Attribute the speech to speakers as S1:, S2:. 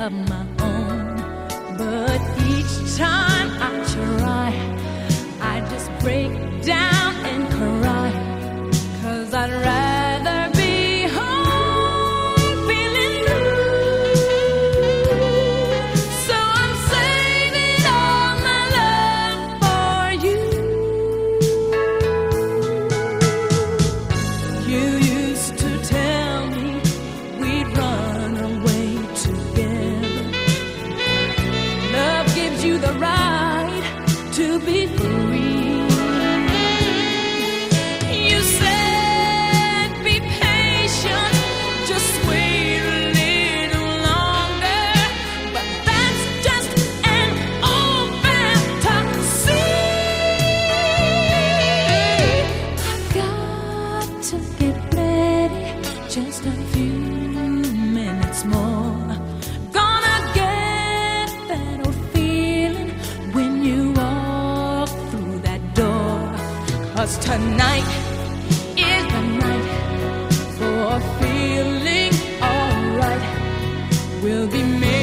S1: of my own. But each time I try, I just break down. Cause tonight is the night for feeling alright. We'll be made.